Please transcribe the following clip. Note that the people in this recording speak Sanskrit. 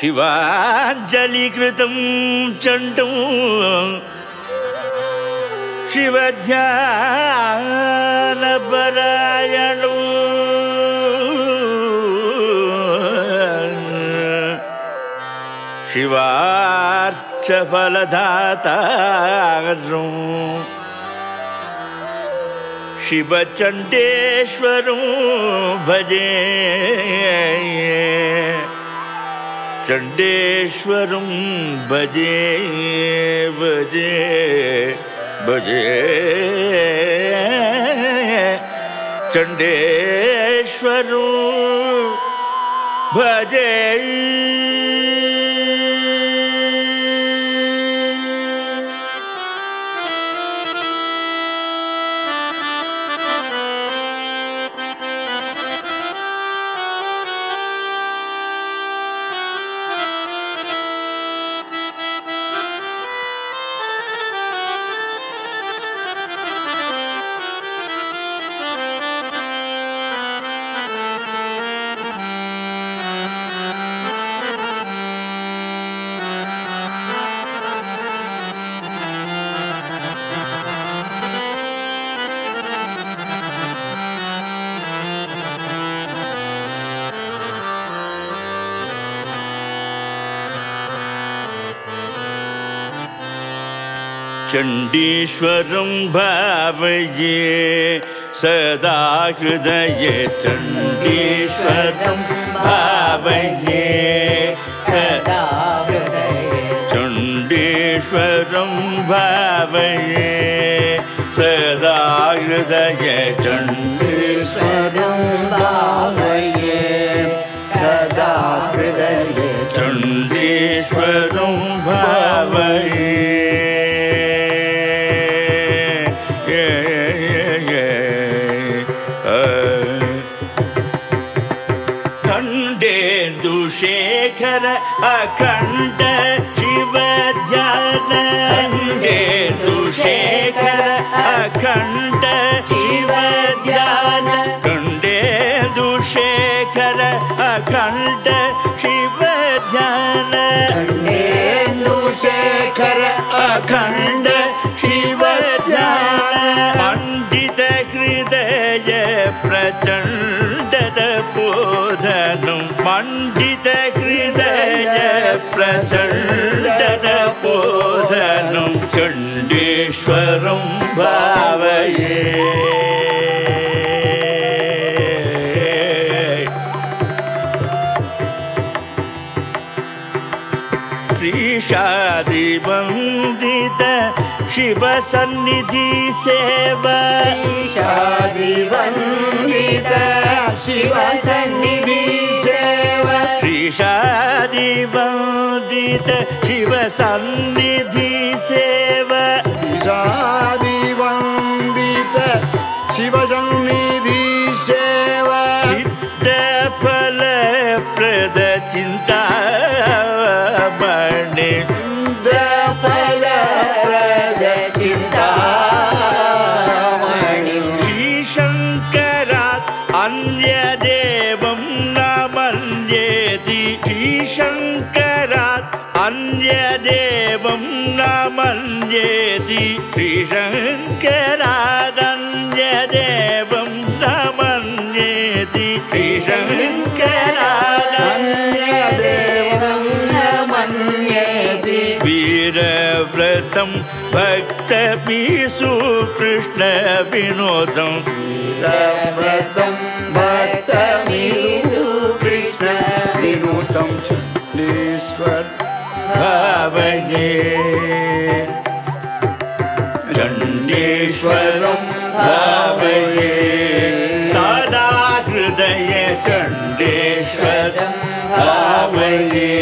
शिवाञ्जलिकृतं चण्डौ शिवध्यानपरायणो। शिवार्चफलदातारु। शिवचण्डेश्वरो भजे चण्डेश्वरं भजे भजे भजे। चंडेश्वर भजे। चण्डीश्वरं भावये सदा हृदये चण्डीश्वरं भावये सदा चण्डीश्वरं भावये सदा हृदये चण्डीश्वरं भावये खण्डेन्दुशेखर अखण्ड शिव ध्यान खण्डेन्दुशेखर अखण्ड शिव ध्यान खण्डेन्दुशेखर अखण्ड शिव ध्यान शेखर अखण्ड शिव ध्यान पण्डित हृदय प्रचण्डत बोधनं पण्डित हृदय प्रचण्डत बोधनं चण्डेश्वरं भावये शिवसन्निधि सेवा। शादिवन्दित शिवसन्निधि सेवा। श्रीशादिवन्दित शिवसन्निधि सेवा। शादिवन्दित शिवसन्निधि अन्यदेवं न मन्येति श्रीशङ्करादन्यदेवं न मन्येति श्रीशङ्करादन्यदेवं न मन्येति वीरव्रतं भक्तपीसु कृष्णविनोदम् व्रतं भावये चण्डीश्वरं भावये सदा हृदय चण्डेश्वरं भावये